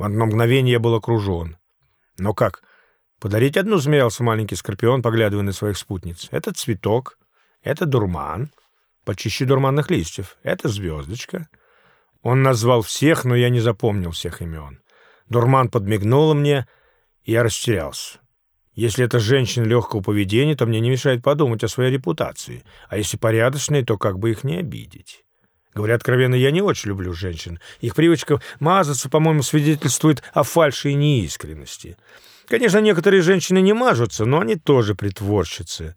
В одно мгновение я был окружен. Но как? Подарить одну смеялся маленький скорпион, поглядывая на своих спутниц. Это цветок, это дурман, почище дурманных листьев, это звездочка. Он назвал всех, но я не запомнил всех имен. Дурман подмигнула мне, и я растерялся. Если это женщина легкого поведения, то мне не мешает подумать о своей репутации. А если порядочные, то как бы их не обидеть. Говоря откровенно, я не очень люблю женщин. Их привычка мазаться, по-моему, свидетельствует о фальши и неискренности. Конечно, некоторые женщины не мажутся, но они тоже притворщицы.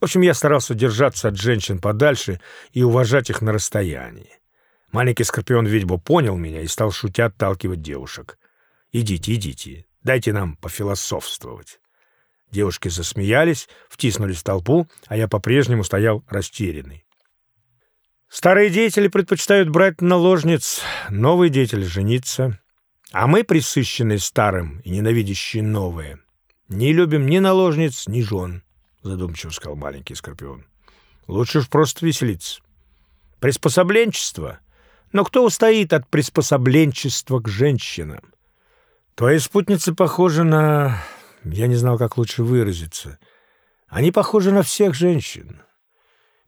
В общем, я старался держаться от женщин подальше и уважать их на расстоянии. Маленький скорпион, видимо, понял меня и стал шутя отталкивать девушек. «Идите, идите, дайте нам пофилософствовать». Девушки засмеялись, втиснулись в толпу, а я по-прежнему стоял растерянный. Старые деятели предпочитают брать наложниц, новые деятели — жениться. А мы, присыщенные старым и ненавидящие новое, не любим ни наложниц, ни жен, — задумчиво сказал маленький скорпион. Лучше уж просто веселиться. Приспособленчество. Но кто устоит от приспособленчества к женщинам? Твои спутницы похожи на... Я не знал, как лучше выразиться. Они похожи на всех женщин.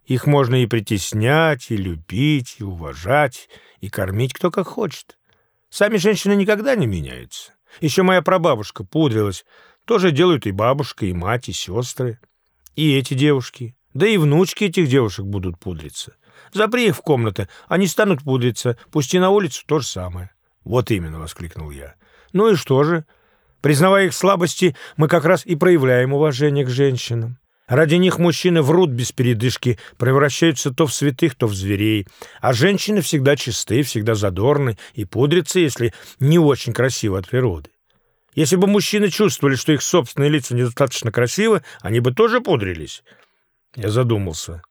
Их можно и притеснять, и любить, и уважать, и кормить кто как хочет. Сами женщины никогда не меняются. Еще моя прабабушка пудрилась. Тоже делают и бабушка, и мать, и сестры. И эти девушки. Да и внучки этих девушек будут пудриться. Запри их в комнаты, они станут пудриться. Пусти на улицу — то же самое. Вот именно, — воскликнул я. Ну и что же? Признавая их слабости, мы как раз и проявляем уважение к женщинам. Ради них мужчины врут без передышки, превращаются то в святых, то в зверей. А женщины всегда чисты, всегда задорны и пудрятся, если не очень красиво от природы. Если бы мужчины чувствовали, что их собственные лица недостаточно красивы, они бы тоже пудрились. Я задумался,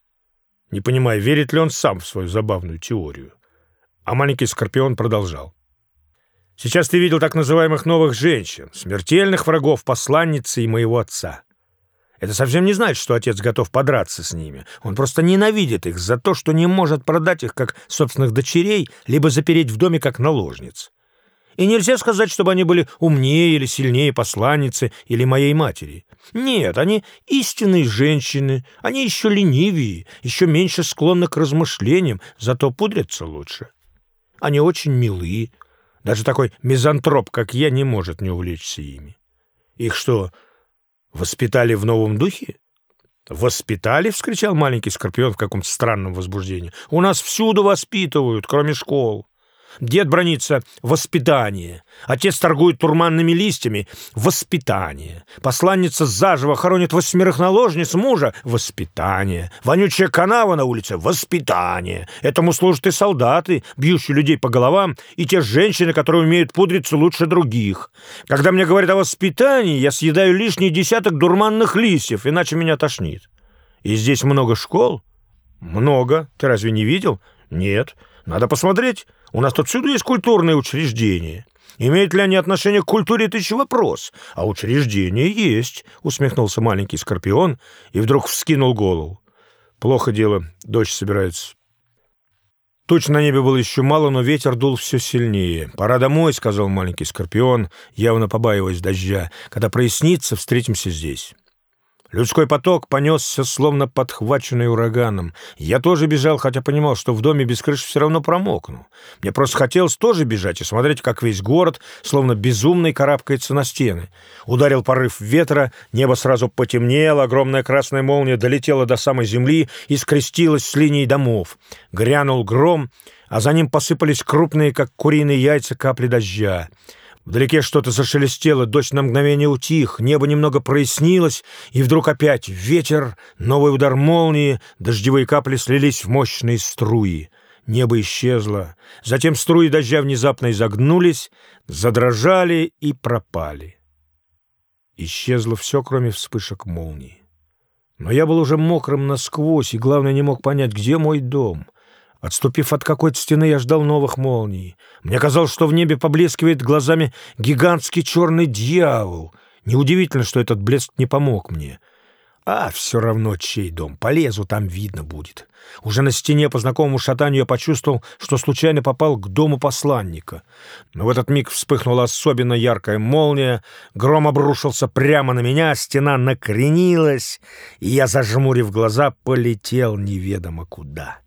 не понимая, верит ли он сам в свою забавную теорию. А маленький скорпион продолжал. «Сейчас ты видел так называемых новых женщин, смертельных врагов посланницы и моего отца. Это совсем не значит, что отец готов подраться с ними. Он просто ненавидит их за то, что не может продать их как собственных дочерей, либо запереть в доме как наложниц. И нельзя сказать, чтобы они были умнее или сильнее посланницы или моей матери. Нет, они истинные женщины, они еще ленивее, еще меньше склонны к размышлениям, зато пудрятся лучше. Они очень милы. Даже такой мизантроп, как я, не может не увлечься ими. Их что, Воспитали в новом духе? «Воспитали?» — вскричал маленький скорпион в каком-то странном возбуждении. «У нас всюду воспитывают, кроме школ. Дед бронится — воспитание. Отец торгует турманными листьями — воспитание. Посланница заживо хоронит восьмерых наложниц мужа — воспитание. Вонючая канава на улице — воспитание. Этому служат и солдаты, бьющие людей по головам, и те женщины, которые умеют пудриться лучше других. Когда мне говорят о воспитании, я съедаю лишний десяток дурманных листьев, иначе меня тошнит. И здесь много школ? Много. Ты разве не видел? Нет. Надо посмотреть. У нас тут всюду есть культурные учреждения. Имеют ли они отношение к культуре, это еще вопрос. А учреждения есть, усмехнулся маленький скорпион и вдруг вскинул голову. Плохо дело, дождь собирается. Туч на небе было еще мало, но ветер дул все сильнее. «Пора домой», — сказал маленький скорпион, явно побаиваясь дождя. «Когда прояснится, встретимся здесь». Людской поток понесся, словно подхваченный ураганом. Я тоже бежал, хотя понимал, что в доме без крыши все равно промокну. Мне просто хотелось тоже бежать и смотреть, как весь город, словно безумный, карабкается на стены. Ударил порыв ветра, небо сразу потемнело, огромная красная молния долетела до самой земли и скрестилась с линией домов. Грянул гром, а за ним посыпались крупные, как куриные яйца, капли дождя. Вдалеке что-то зашелестело, дождь на мгновение утих, небо немного прояснилось, и вдруг опять ветер, новый удар молнии, дождевые капли слились в мощные струи. Небо исчезло, затем струи дождя внезапно изогнулись, задрожали и пропали. Исчезло все, кроме вспышек молнии. Но я был уже мокрым насквозь, и, главное, не мог понять, где мой дом — Отступив от какой-то стены, я ждал новых молний. Мне казалось, что в небе поблескивает глазами гигантский черный дьявол. Неудивительно, что этот блеск не помог мне. А, все равно чей дом. Полезу, там видно будет. Уже на стене по знакомому шатанию я почувствовал, что случайно попал к дому посланника. Но в этот миг вспыхнула особенно яркая молния, гром обрушился прямо на меня, стена накренилась, и я, зажмурив глаза, полетел неведомо куда.